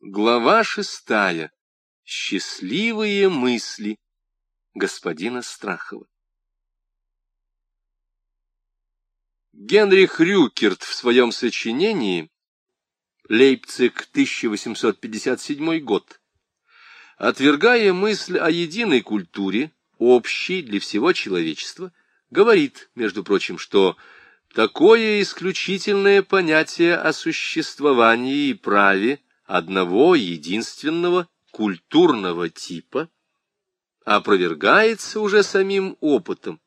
Глава шестая. Счастливые мысли господина Страхова. Генрих Рюкерт в своем сочинении «Лейпциг, 1857 год», отвергая мысль о единой культуре, общей для всего человечества, говорит, между прочим, что такое исключительное понятие о существовании и праве – одного единственного культурного типа опровергается уже самим опытом,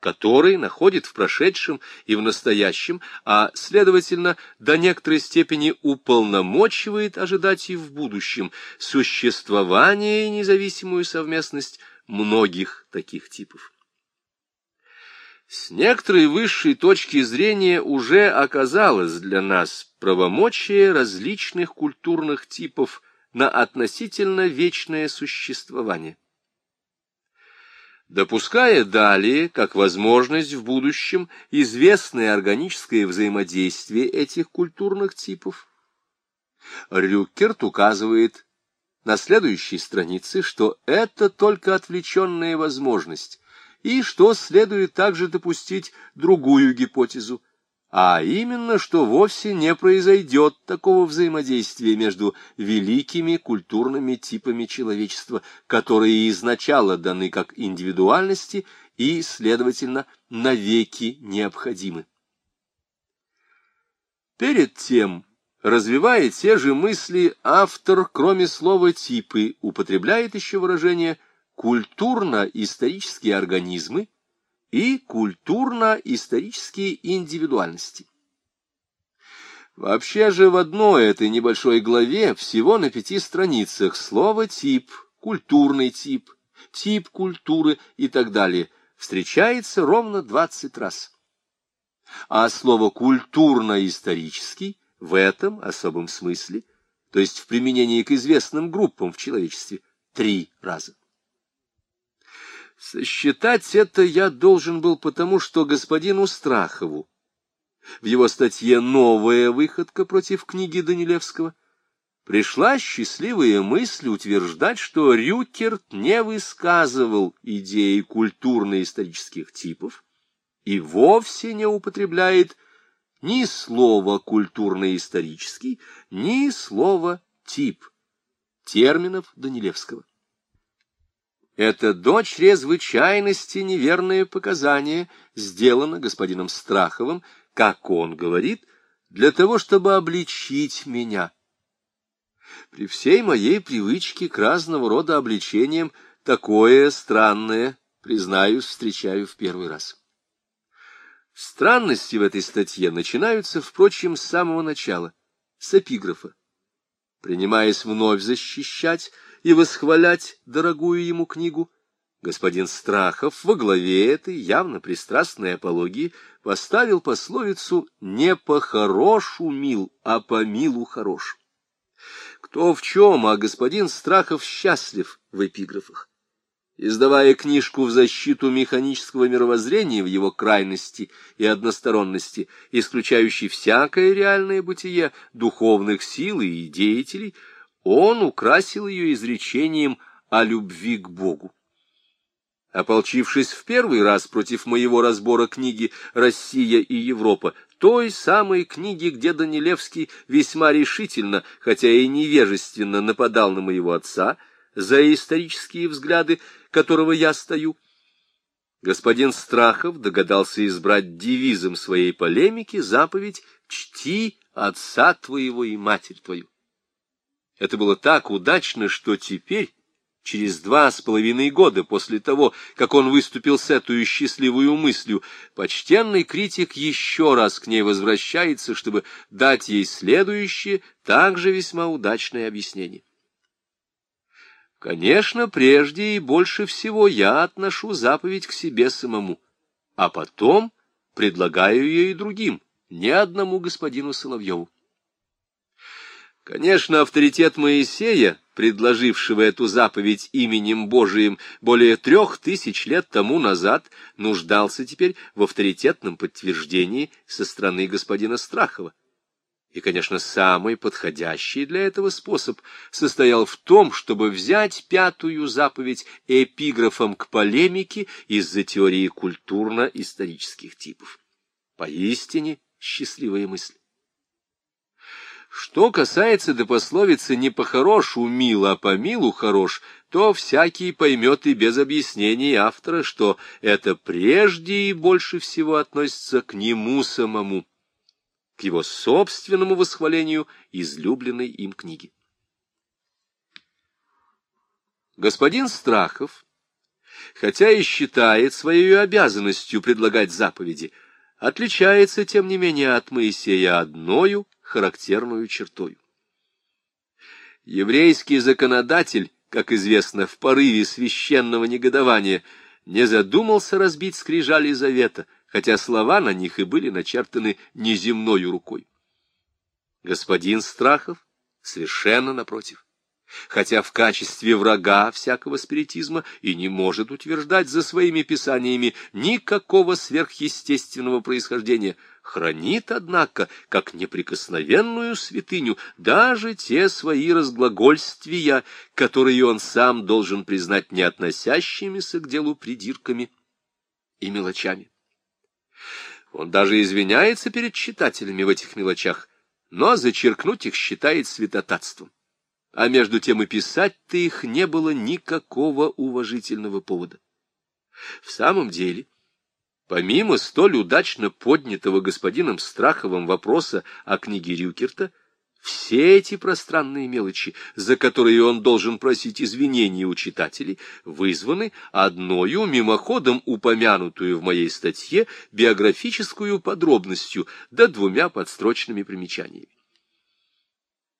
который находит в прошедшем и в настоящем, а, следовательно, до некоторой степени уполномочивает ожидать и в будущем существование и независимую совместность многих таких типов. С некоторой высшей точки зрения уже оказалось для нас правомочие различных культурных типов на относительно вечное существование. Допуская далее, как возможность в будущем, известное органическое взаимодействие этих культурных типов, Рюкерт указывает на следующей странице, что это только отвлеченная возможность, и что следует также допустить другую гипотезу, а именно, что вовсе не произойдет такого взаимодействия между великими культурными типами человечества, которые изначально даны как индивидуальности и, следовательно, навеки необходимы. Перед тем, развивая те же мысли, автор, кроме слова «типы», употребляет еще выражение культурно-исторические организмы и культурно-исторические индивидуальности. Вообще же в одной этой небольшой главе всего на пяти страницах слово «тип», «культурный тип», «тип культуры» и так далее встречается ровно 20 раз. А слово «культурно-исторический» в этом особом смысле, то есть в применении к известным группам в человечестве, три раза. Сосчитать это я должен был потому, что господину Страхову в его статье «Новая выходка против книги Данилевского» пришла счастливая мысль утверждать, что Рюкерт не высказывал идеи культурно-исторических типов и вовсе не употребляет ни слова «культурно-исторический», ни слова «тип» терминов Данилевского. Это до чрезвычайности неверное показание сделано господином Страховым, как он говорит, для того, чтобы обличить меня. При всей моей привычке к разного рода обличениям такое странное, признаюсь, встречаю в первый раз. Странности в этой статье начинаются, впрочем, с самого начала, с эпиграфа. Принимаясь вновь защищать и восхвалять дорогую ему книгу, господин Страхов во главе этой явно пристрастной апологии поставил пословицу «не по-хорошу мил, а по милу хорош». Кто в чем, а господин Страхов счастлив в эпиграфах. Издавая книжку в защиту механического мировоззрения в его крайности и односторонности, исключающей всякое реальное бытие духовных сил и деятелей, он украсил ее изречением о любви к Богу. Ополчившись в первый раз против моего разбора книги «Россия и Европа», той самой книги, где Данилевский весьма решительно, хотя и невежественно нападал на моего отца за исторические взгляды, которого я стою, господин Страхов догадался избрать девизом своей полемики заповедь «Чти отца твоего и матерь твою». Это было так удачно, что теперь, через два с половиной года после того, как он выступил с этой счастливую мыслью, почтенный критик еще раз к ней возвращается, чтобы дать ей следующее, также весьма удачное объяснение. Конечно, прежде и больше всего я отношу заповедь к себе самому, а потом предлагаю ее и другим, не одному господину Соловьеву. Конечно, авторитет Моисея, предложившего эту заповедь именем Божиим более трех тысяч лет тому назад, нуждался теперь в авторитетном подтверждении со стороны господина Страхова. И, конечно, самый подходящий для этого способ состоял в том, чтобы взять пятую заповедь эпиграфом к полемике из-за теории культурно-исторических типов. Поистине счастливая мысль. Что касается до пословицы «не по-хорошу мил, а по милу хорош», то всякий поймет и без объяснений автора, что это прежде и больше всего относится к нему самому к его собственному восхвалению излюбленной им книги. Господин Страхов, хотя и считает своей обязанностью предлагать заповеди, отличается, тем не менее, от Моисея одною характерную чертою. Еврейский законодатель, как известно, в порыве священного негодования не задумался разбить скрижали завета, хотя слова на них и были начертаны неземною рукой. Господин Страхов совершенно напротив, хотя в качестве врага всякого спиритизма и не может утверждать за своими писаниями никакого сверхъестественного происхождения, хранит, однако, как неприкосновенную святыню даже те свои разглагольствия, которые он сам должен признать не относящимися к делу придирками и мелочами. Он даже извиняется перед читателями в этих мелочах, но зачеркнуть их считает святотатством. А между тем и писать-то их не было никакого уважительного повода. В самом деле, помимо столь удачно поднятого господином Страховым вопроса о книге Рюкерта, все эти пространные мелочи, за которые он должен просить извинений у читателей, вызваны одною мимоходом упомянутую в моей статье биографическую подробностью да двумя подстрочными примечаниями.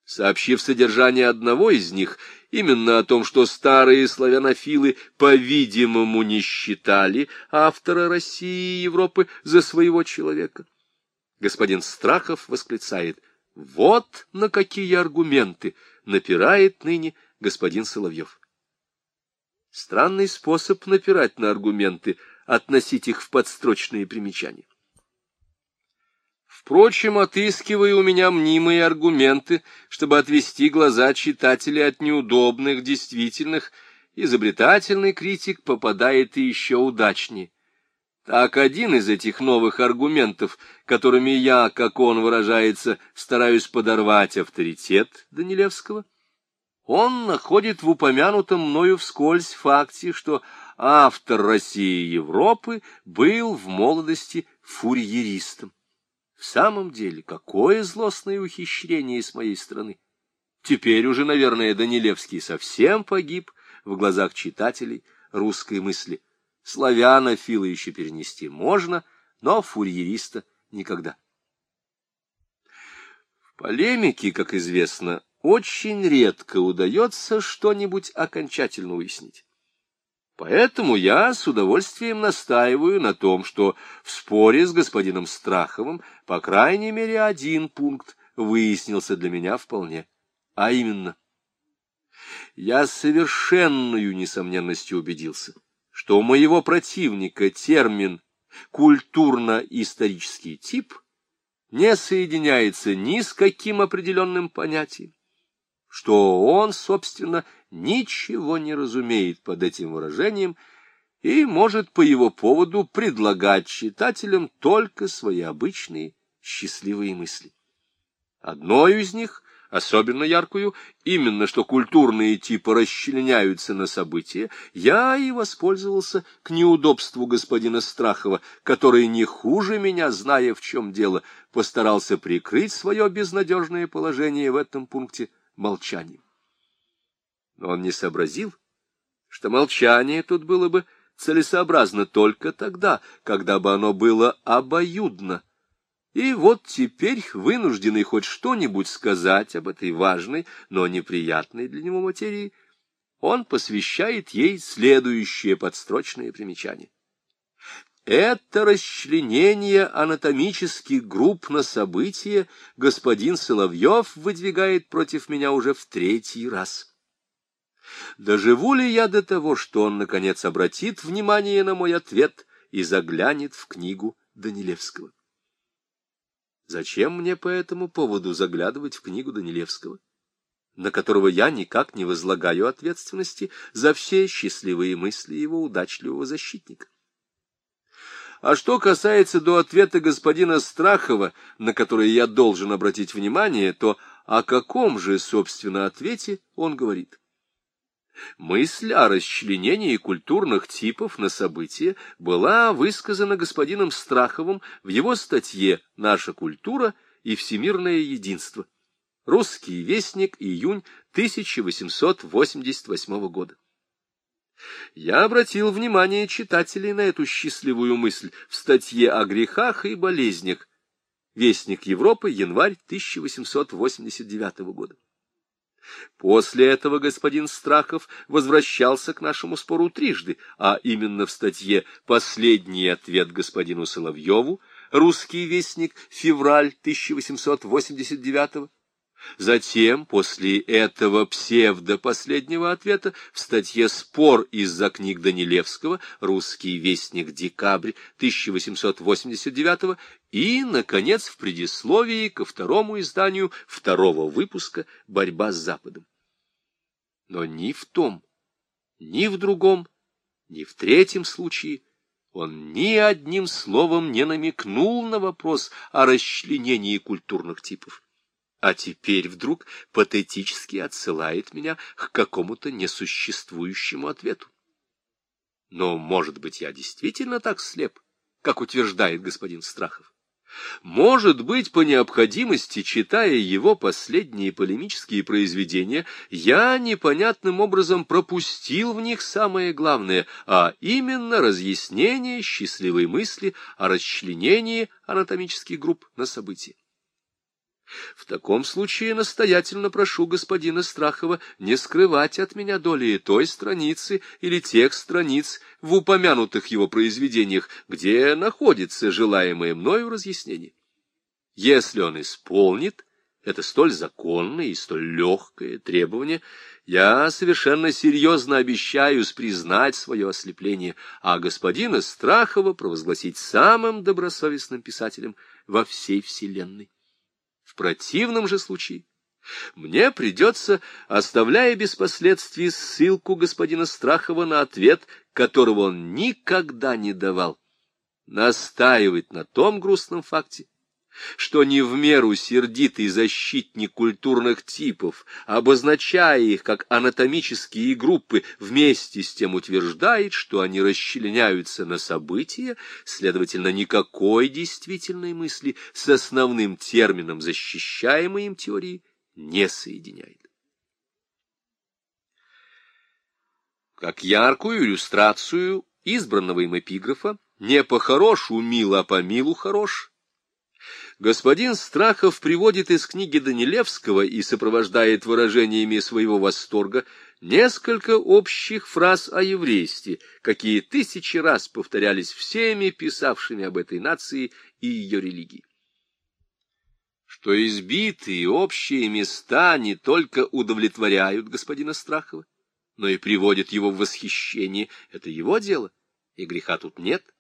Сообщив содержание одного из них, именно о том, что старые славянофилы, по-видимому, не считали автора России и Европы за своего человека, господин Страхов восклицает — вот на какие аргументы напирает ныне господин Соловьев. Странный способ напирать на аргументы, относить их в подстрочные примечания. Впрочем, отыскивая у меня мнимые аргументы, чтобы отвести глаза читателя от неудобных, действительных, изобретательный критик попадает и еще удачнее. Так один из этих новых аргументов, которыми я, как он выражается, стараюсь подорвать авторитет Данилевского, он находит в упомянутом мною вскользь факте, что автор России и Европы был в молодости фурьеристом. В самом деле, какое злостное ухищрение с моей стороны! Теперь уже, наверное, Данилевский совсем погиб в глазах читателей русской мысли — Славянофила еще перенести можно, но фурьериста никогда. В полемике, как известно, очень редко удается что-нибудь окончательно уяснить. Поэтому я с удовольствием настаиваю на том, что в споре с господином Страховым, по крайней мере, один пункт выяснился для меня вполне. А именно, я совершенную несомненностью убедился, что у моего противника термин «культурно-исторический тип» не соединяется ни с каким определенным понятием, что он, собственно, ничего не разумеет под этим выражением и может по его поводу предлагать читателям только свои обычные счастливые мысли. Одной из них особенно яркую, именно что культурные типы расчленяются на события, я и воспользовался к неудобству господина Страхова, который не хуже меня, зная в чем дело, постарался прикрыть свое безнадежное положение в этом пункте молчанием. Но он не сообразил, что молчание тут было бы целесообразно только тогда, когда бы оно было обоюдно, и вот теперь, вынужденный хоть что-нибудь сказать об этой важной, но неприятной для него материи, он посвящает ей следующее подстрочное примечание. Это расчленение анатомических групп на события господин Соловьев выдвигает против меня уже в третий раз. Доживу ли я до того, что он, наконец, обратит внимание на мой ответ и заглянет в книгу Данилевского? Зачем мне по этому поводу заглядывать в книгу Данилевского, на которого я никак не возлагаю ответственности за все счастливые мысли его удачливого защитника? А что касается до ответа господина Страхова, на который я должен обратить внимание, то о каком же, собственно, ответе он говорит? Мысль о расчленении культурных типов на события была высказана господином Страховым в его статье «Наша культура и всемирное единство». Русский вестник, июнь 1888 года. Я обратил внимание читателей на эту счастливую мысль в статье о грехах и болезнях. Вестник Европы, январь 1889 года. После этого господин Страхов возвращался к нашему спору трижды, а именно в статье «Последний ответ господину Соловьеву», «Русский вестник», февраль 1889 Затем, после этого псевдо-последнего ответа, в статье «Спор из-за книг Данилевского. Русский вестник. Декабрь 1889 и, наконец, в предисловии ко второму изданию второго выпуска «Борьба с Западом». Но ни в том, ни в другом, ни в третьем случае он ни одним словом не намекнул на вопрос о расчленении культурных типов а теперь вдруг патетически отсылает меня к какому-то несуществующему ответу. Но, может быть, я действительно так слеп, как утверждает господин Страхов. Может быть, по необходимости, читая его последние полемические произведения, я непонятным образом пропустил в них самое главное, а именно разъяснение счастливой мысли о расчленении анатомических групп на события. В таком случае настоятельно прошу господина Страхова не скрывать от меня доли той страницы или тех страниц в упомянутых его произведениях, где находится желаемое мною разъяснение. Если он исполнит это столь законное и столь легкое требование, я совершенно серьезно обещаюсь признать свое ослепление, а господина Страхова провозгласить самым добросовестным писателем во всей вселенной. Противном же случае. Мне придется, оставляя без последствий ссылку господина Страхова на ответ, которого он никогда не давал, настаивать на том грустном факте, что не в меру сердитый защитник культурных типов, обозначая их как анатомические группы, вместе с тем утверждает, что они расчленяются на события, следовательно, никакой действительной мысли с основным термином защищаемой им теории не соединяет. Как яркую иллюстрацию избранного им эпиграфа «Не по-хорошу мил, а по милу хорош» господин Страхов приводит из книги Данилевского и сопровождает выражениями своего восторга несколько общих фраз о еврействе, какие тысячи раз повторялись всеми писавшими об этой нации и ее религии. Что избитые общие места не только удовлетворяют господина Страхова, но и приводят его в восхищение, это его дело, и греха тут нет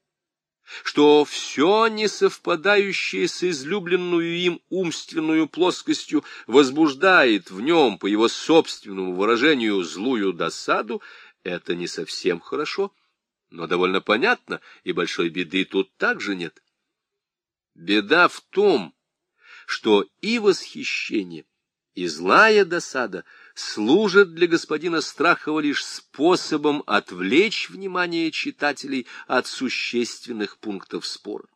что все несовпадающее с излюбленную им умственную плоскостью возбуждает в нем, по его собственному выражению, злую досаду, это не совсем хорошо, но довольно понятно, и большой беды тут также нет. Беда в том, что и восхищение, и злая досада — служат для господина Страхова лишь способом отвлечь внимание читателей от существенных пунктов спора.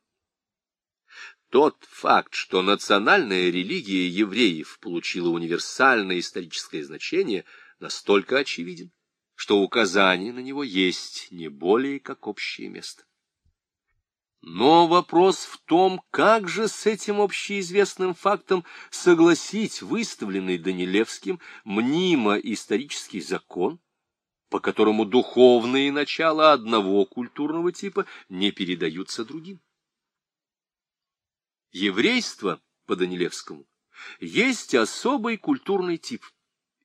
Тот факт, что национальная религия евреев получила универсальное историческое значение, настолько очевиден, что указание на него есть не более как общее место. Но вопрос в том, как же с этим общеизвестным фактом согласить выставленный Данилевским мнимо исторический закон, по которому духовные начала одного культурного типа не передаются другим. Еврейство по Данилевскому есть особый культурный тип,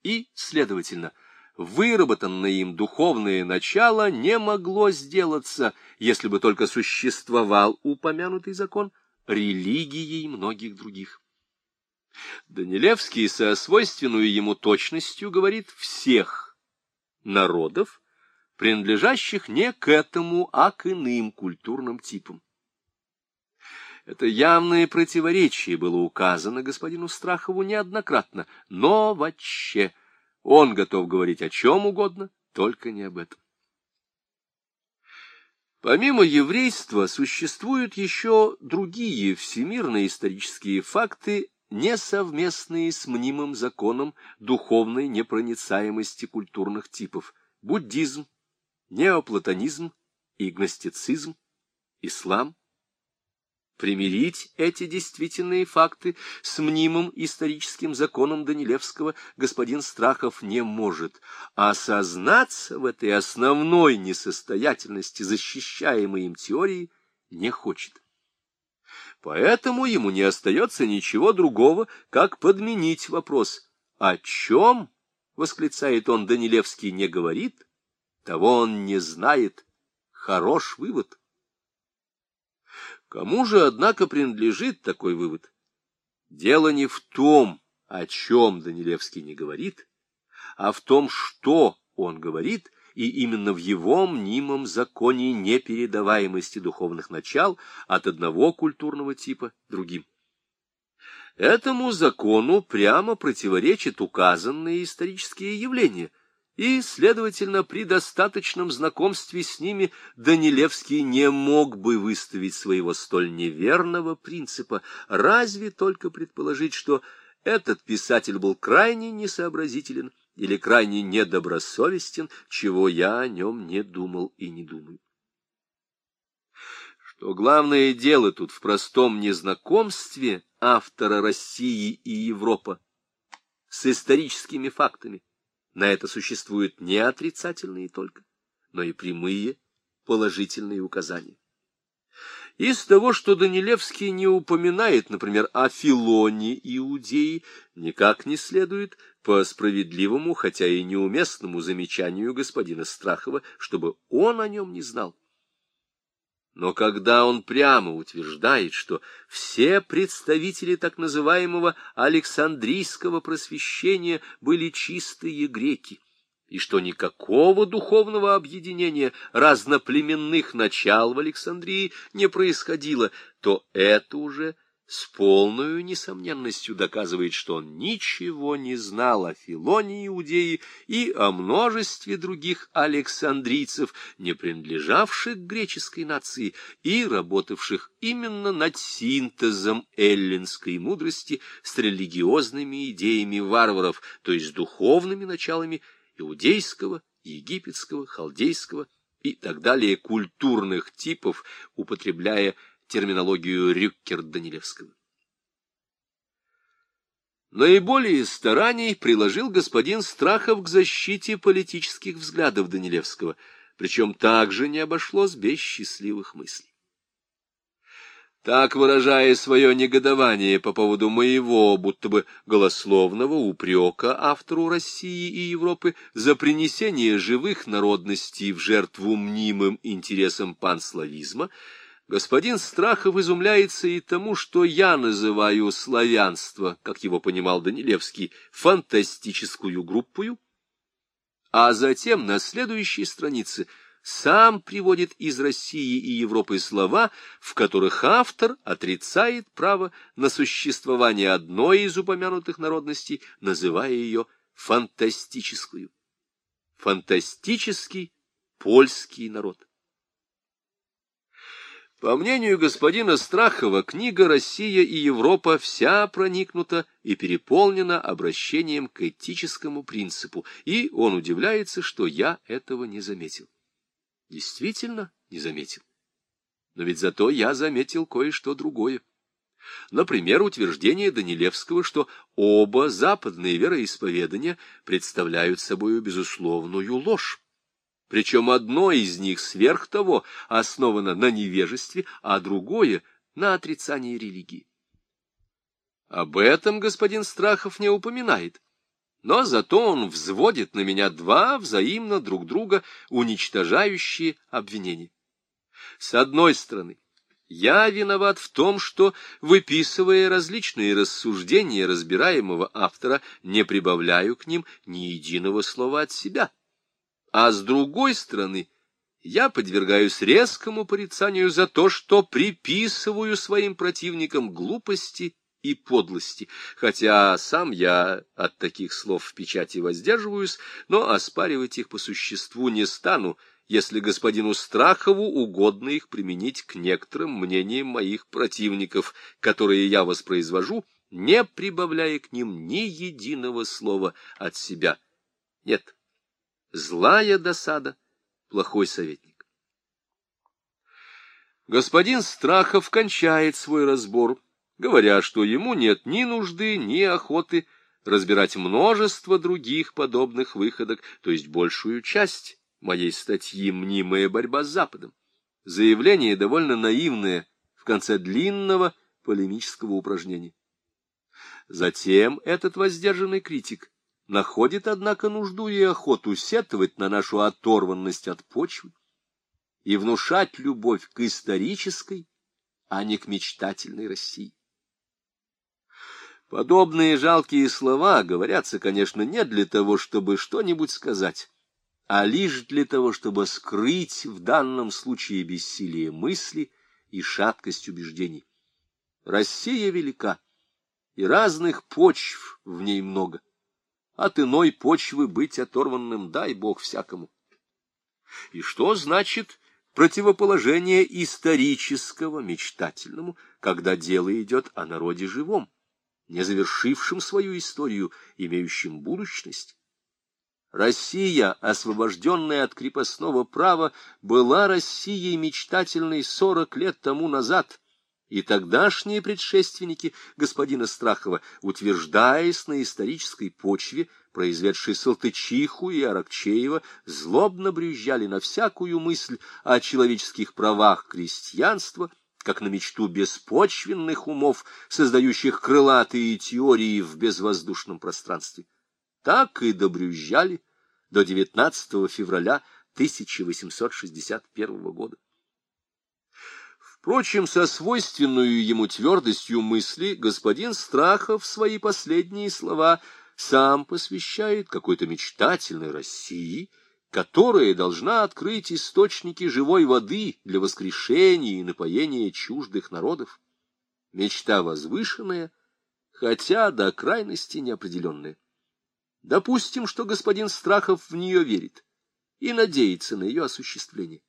и, следовательно, выработанное им духовное начало не могло сделаться, если бы только существовал упомянутый закон, религией многих других. Данилевский со свойственную ему точностью говорит всех народов, принадлежащих не к этому, а к иным культурным типам. Это явное противоречие было указано господину Страхову неоднократно, но вообще он готов говорить о чем угодно, только не об этом. Помимо еврейства существуют еще другие всемирные исторические факты, несовместные с мнимым законом духовной непроницаемости культурных типов – буддизм, неоплатонизм и гностицизм, ислам. Примирить эти действительные факты с мнимым историческим законом Данилевского господин Страхов не может, а осознаться в этой основной несостоятельности защищаемой им теории не хочет. Поэтому ему не остается ничего другого, как подменить вопрос «О чем?» — восклицает он Данилевский, не говорит, того он не знает. Хорош вывод. Кому же, однако, принадлежит такой вывод? Дело не в том, о чем Данилевский не говорит, а в том, что он говорит, и именно в его мнимом законе непередаваемости духовных начал от одного культурного типа другим. Этому закону прямо противоречат указанные исторические явления – и, следовательно, при достаточном знакомстве с ними Данилевский не мог бы выставить своего столь неверного принципа, разве только предположить, что этот писатель был крайне несообразителен или крайне недобросовестен, чего я о нем не думал и не думаю. Что главное дело тут в простом незнакомстве автора России и Европы с историческими фактами, на это существуют не отрицательные только, но и прямые положительные указания. Из того, что Данилевский не упоминает, например, о Филоне Иудеи, никак не следует по справедливому, хотя и неуместному замечанию господина Страхова, чтобы он о нем не знал. Но когда он прямо утверждает, что все представители так называемого Александрийского просвещения были чистые греки, и что никакого духовного объединения разноплеменных начал в Александрии не происходило, то это уже с полной несомненностью доказывает, что он ничего не знал о Филоне Иудеи и о множестве других александрийцев, не принадлежавших к греческой нации и работавших именно над синтезом эллинской мудрости с религиозными идеями варваров, то есть духовными началами иудейского, египетского, халдейского и так далее культурных типов, употребляя терминологию Рюккер-Данилевского. Наиболее стараний приложил господин Страхов к защите политических взглядов Данилевского, причем также не обошлось без счастливых мыслей. Так, выражая свое негодование по поводу моего, будто бы голословного упрека автору России и Европы за принесение живых народностей в жертву мнимым интересам панславизма, Господин Страхов изумляется и тому, что я называю славянство, как его понимал Данилевский, фантастическую группою, а затем на следующей странице сам приводит из России и Европы слова, в которых автор отрицает право на существование одной из упомянутых народностей, называя ее фантастическую. Фантастический польский народ. По мнению господина Страхова, книга «Россия и Европа» вся проникнута и переполнена обращением к этическому принципу, и он удивляется, что я этого не заметил. Действительно, не заметил. Но ведь зато я заметил кое-что другое. Например, утверждение Данилевского, что оба западные вероисповедания представляют собой безусловную ложь. Причем одно из них сверх того основано на невежестве, а другое — на отрицании религии. Об этом господин Страхов не упоминает, но зато он взводит на меня два взаимно друг друга уничтожающие обвинения. С одной стороны, Я виноват в том, что, выписывая различные рассуждения разбираемого автора, не прибавляю к ним ни единого слова от себя. А с другой стороны, я подвергаюсь резкому порицанию за то, что приписываю своим противникам глупости и подлости, хотя сам я от таких слов в печати воздерживаюсь, но оспаривать их по существу не стану, если господину Страхову угодно их применить к некоторым мнениям моих противников, которые я воспроизвожу, не прибавляя к ним ни единого слова от себя. Нет, злая досада, плохой советник. Господин Страхов кончает свой разбор, говоря, что ему нет ни нужды, ни охоты разбирать множество других подобных выходок, то есть большую часть моей статьи «Мнимая борьба с Западом». Заявление довольно наивное в конце длинного полемического упражнения. Затем этот воздержанный критик находит, однако, нужду и охоту сетовать на нашу оторванность от почвы и внушать любовь к исторической, а не к мечтательной России. Подобные жалкие слова говорятся, конечно, не для того, чтобы что-нибудь сказать, а лишь для того, чтобы скрыть в данном случае бессилие мысли и шаткость убеждений. Россия велика, и разных почв в ней много. От иной почвы быть оторванным, дай бог всякому. И что значит противоположение исторического мечтательному, когда дело идет о народе живом, не завершившем свою историю, имеющем будущность? Россия, освобожденная от крепостного права, была Россией мечтательной сорок лет тому назад, и тогдашние предшественники господина Страхова, утверждаясь на исторической почве, произведшей Салтычиху и Аракчеева, злобно брюзжали на всякую мысль о человеческих правах крестьянства, как на мечту беспочвенных умов, создающих крылатые теории в безвоздушном пространстве так и добрюзжали до 19 февраля 1861 года. Впрочем, со свойственную ему твердостью мысли господин Страхов свои последние слова сам посвящает какой-то мечтательной России, которая должна открыть источники живой воды для воскрешения и напоения чуждых народов. Мечта возвышенная, хотя до крайности неопределенная. Допустим, что господин Страхов в нее верит и надеется на ее осуществление.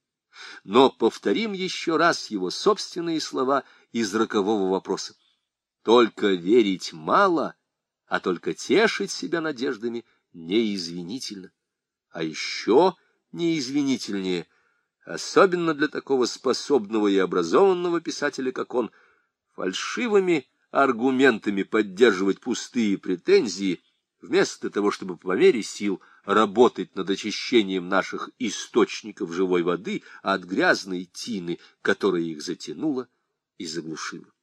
Но повторим еще раз его собственные слова из рокового вопроса. Только верить мало, а только тешить себя надеждами неизвинительно. А еще неизвинительнее, особенно для такого способного и образованного писателя, как он, фальшивыми аргументами поддерживать пустые претензии — вместо того, чтобы по мере сил работать над очищением наших источников живой воды от грязной тины, которая их затянула и заглушила.